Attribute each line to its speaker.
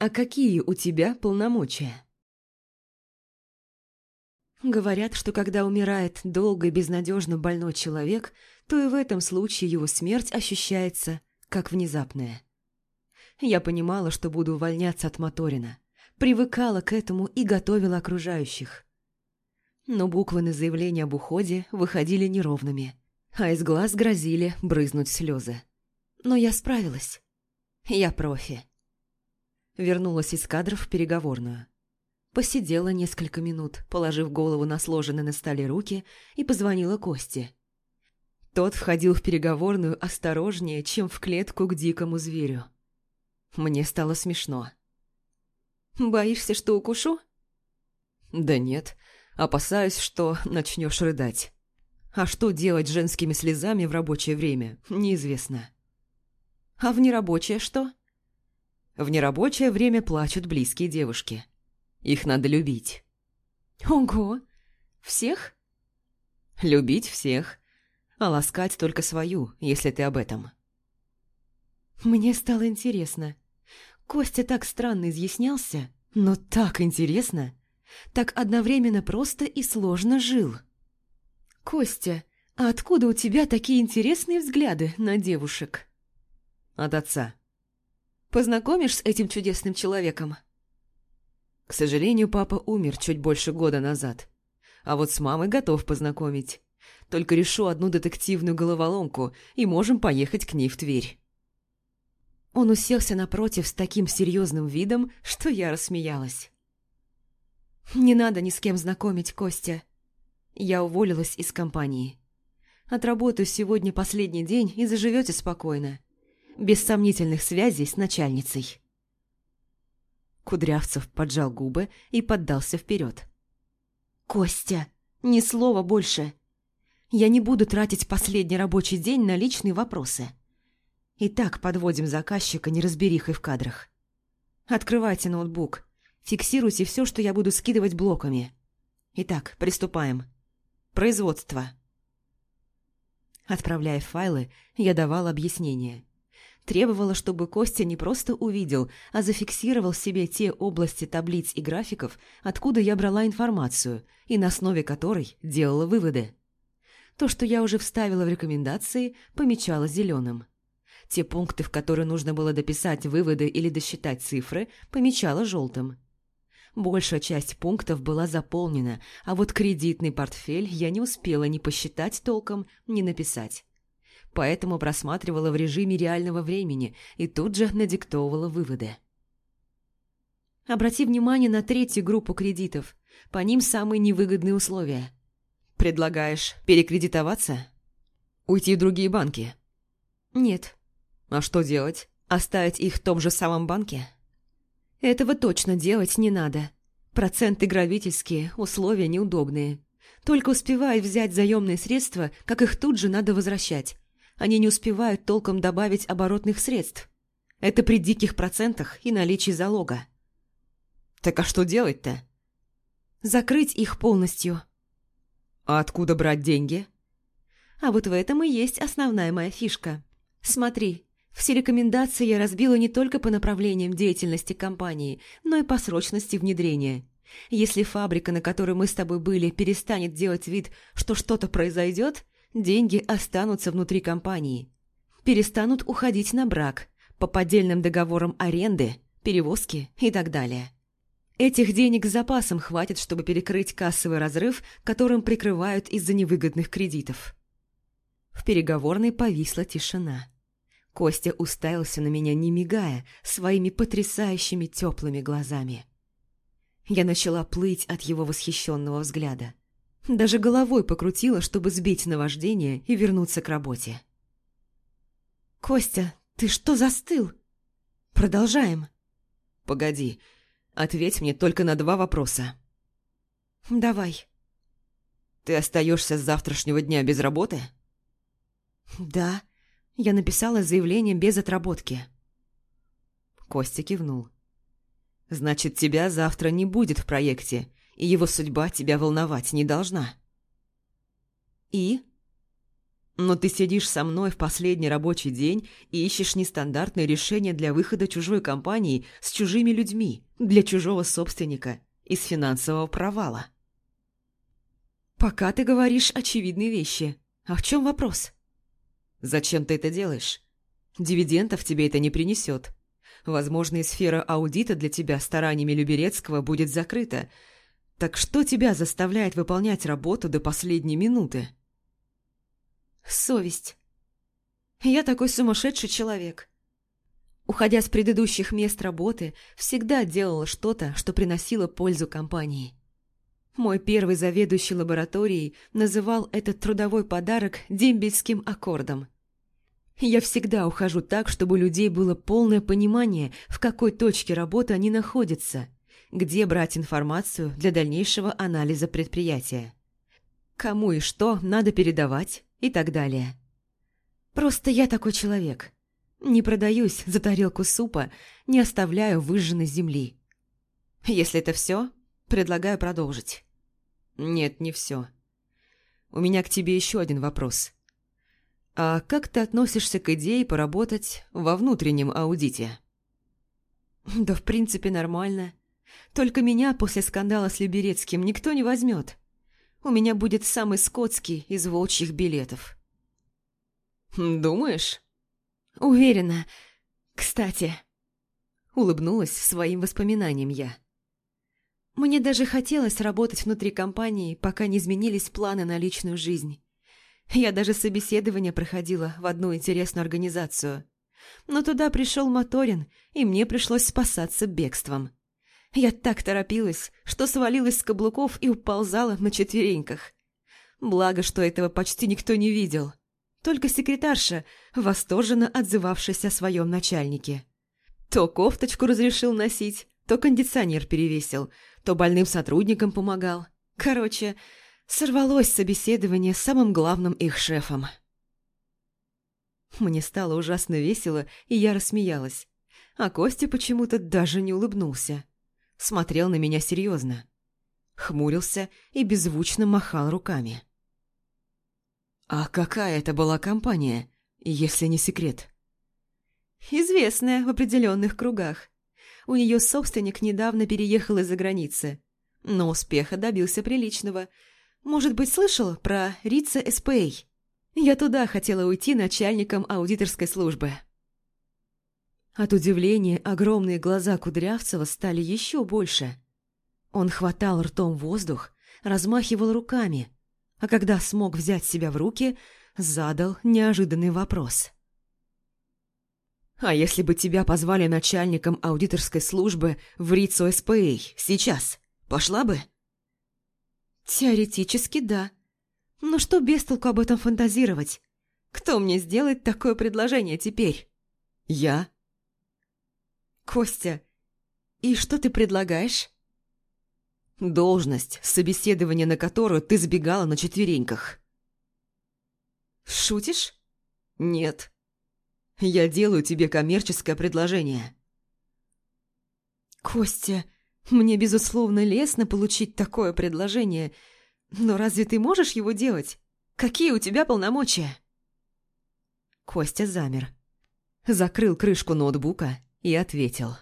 Speaker 1: А какие у тебя полномочия? Говорят, что когда умирает долго и безнадежно больной человек, то и в этом случае его смерть ощущается как внезапная. Я понимала, что буду увольняться от Моторина, привыкала к этому и готовила окружающих. Но буквы на заявление об уходе выходили неровными, а из глаз грозили брызнуть слезы. Но я справилась. Я профи. Вернулась из кадров в переговорную. Посидела несколько минут, положив голову на сложенные на столе руки, и позвонила Косте. Тот входил в переговорную осторожнее, чем в клетку к дикому зверю. Мне стало смешно. «Боишься, что укушу?» «Да нет, опасаюсь, что начнешь рыдать. А что делать с женскими слезами в рабочее время, неизвестно». «А в нерабочее что?» «В нерабочее время плачут близкие девушки». Их надо любить.
Speaker 2: Ого! Всех?
Speaker 1: Любить всех, а ласкать только свою, если ты об этом.
Speaker 2: Мне стало интересно. Костя так странно изъяснялся, но так интересно. Так одновременно просто и сложно жил. Костя, а откуда у тебя такие интересные взгляды на девушек?
Speaker 1: От отца.
Speaker 2: Познакомишь с этим чудесным человеком?
Speaker 1: К сожалению, папа умер чуть больше года назад. А вот с мамой готов познакомить. Только решу одну детективную головоломку, и можем поехать к ней в Тверь.
Speaker 2: Он уселся напротив с таким серьезным видом, что я рассмеялась. «Не надо ни с кем знакомить, Костя. Я уволилась из компании. Отработаю сегодня последний день и заживете спокойно. Без сомнительных связей с начальницей».
Speaker 1: Кудрявцев поджал губы и поддался вперед.
Speaker 2: «Костя, ни слова больше. Я не буду тратить последний рабочий день на личные вопросы. И так подводим заказчика неразберихой в кадрах. Открывайте ноутбук, фиксируйте все, что я буду скидывать блоками. Итак, приступаем. Производство». Отправляя файлы, я давал объяснение. Требовала, чтобы Костя не просто увидел, а зафиксировал себе те области таблиц и графиков, откуда я брала информацию, и на основе которой делала выводы. То, что я уже вставила в рекомендации, помечала зеленым. Те пункты, в которые нужно было дописать выводы или досчитать цифры, помечала желтым. Большая часть пунктов была заполнена, а вот кредитный портфель я не успела ни посчитать толком, ни написать поэтому просматривала в режиме реального времени и тут же надиктовывала выводы. Обрати внимание на третью группу кредитов. По ним самые невыгодные условия. Предлагаешь перекредитоваться?
Speaker 1: Уйти в другие банки?
Speaker 2: Нет.
Speaker 1: А что делать? Оставить их в том же самом банке?
Speaker 2: Этого точно делать не надо. Проценты грабительские, условия неудобные. Только успевай взять заемные средства, как их тут же надо возвращать они не успевают толком добавить оборотных средств. Это при диких процентах и наличии залога.
Speaker 1: Так а что делать-то?
Speaker 2: Закрыть их полностью.
Speaker 1: А откуда брать деньги?
Speaker 2: А вот в этом и есть основная моя фишка. Смотри, все рекомендации я разбила не только по направлениям деятельности компании, но и по срочности внедрения. Если фабрика, на которой мы с тобой были, перестанет делать вид, что что-то произойдет, деньги останутся внутри компании. Перестанут уходить на брак, по поддельным договорам аренды, перевозки и так далее. Этих денег с запасом хватит, чтобы перекрыть кассовый разрыв, которым прикрывают из-за невыгодных кредитов. В переговорной повисла тишина. Костя уставился на меня, не мигая, своими потрясающими теплыми глазами. Я начала плыть от его восхищенного взгляда. Даже головой покрутила, чтобы сбить наваждение и вернуться к работе. «Костя, ты что застыл? Продолжаем».
Speaker 1: «Погоди, ответь мне только на два вопроса».
Speaker 2: «Давай».
Speaker 1: «Ты остаешься с завтрашнего дня без работы?»
Speaker 2: «Да, я написала заявление без отработки».
Speaker 1: Костя кивнул. «Значит, тебя завтра не будет в проекте, и его судьба тебя волновать не должна.
Speaker 2: И?
Speaker 1: Но ты сидишь со мной в последний рабочий день и ищешь нестандартное решение для выхода чужой компании с чужими людьми, для чужого собственника, из финансового провала.
Speaker 2: Пока ты говоришь очевидные вещи. А в чем вопрос?
Speaker 1: Зачем ты это делаешь? Дивидендов тебе это не принесет. Возможно, и сфера аудита для тебя стараниями Люберецкого будет закрыта. Так что тебя заставляет выполнять работу до последней минуты?
Speaker 2: Совесть. Я такой сумасшедший человек. Уходя с предыдущих мест работы, всегда делала что-то, что приносило пользу компании. Мой первый заведующий лабораторией называл этот трудовой подарок дембельским аккордом. Я всегда ухожу так, чтобы у людей было полное понимание, в какой точке работы они находятся, где брать информацию для дальнейшего анализа предприятия, кому и что надо передавать и так далее. Просто я такой человек. Не продаюсь за тарелку супа, не оставляю выжженной земли. Если это все, предлагаю продолжить.
Speaker 1: Нет, не все. У меня к тебе еще один вопрос. А как ты относишься к идее поработать во внутреннем аудите?
Speaker 2: Да, в принципе, нормально. Только меня после скандала с Люберецким никто не возьмет. У меня будет самый скотский из волчьих билетов.
Speaker 1: Думаешь?
Speaker 2: Уверена. Кстати, улыбнулась своим воспоминаниям я. Мне даже хотелось работать внутри компании, пока не изменились планы на личную жизнь. Я даже собеседование проходила в одну интересную организацию. Но туда пришел Моторин, и мне пришлось спасаться бегством. Я так торопилась, что свалилась с каблуков и уползала на четвереньках. Благо, что этого почти никто не видел. Только секретарша, восторженно отзывавшаяся о своем начальнике. То кофточку разрешил носить, то кондиционер перевесил, то больным сотрудникам помогал. Короче, сорвалось собеседование с самым главным их шефом. Мне стало ужасно весело, и я рассмеялась. А Костя почему-то даже не улыбнулся. Смотрел на меня серьезно. Хмурился и беззвучно махал руками.
Speaker 1: «А какая это была компания, если не секрет?»
Speaker 2: «Известная в определенных кругах. У нее собственник недавно переехал из-за границы. Но успеха добился приличного. Может быть, слышал про Рица СПА? Я туда хотела уйти начальником аудиторской службы. От удивления огромные глаза Кудрявцева стали еще больше. Он хватал ртом воздух, размахивал руками, а когда смог взять себя в руки, задал неожиданный вопрос.
Speaker 1: А если бы тебя позвали начальником аудиторской службы в РИЦО СПА сейчас, пошла бы?
Speaker 2: Теоретически, да. Но что без толку об этом фантазировать? Кто мне сделает такое предложение теперь?
Speaker 1: Я.
Speaker 2: Костя, и что ты предлагаешь?
Speaker 1: Должность, собеседование на которую ты сбегала на четвереньках.
Speaker 2: Шутишь?
Speaker 1: Нет. Я делаю тебе коммерческое предложение».
Speaker 2: «Костя, мне, безусловно, лестно получить такое предложение, но разве ты можешь его делать? Какие у тебя полномочия?»
Speaker 1: Костя замер, закрыл крышку ноутбука и ответил.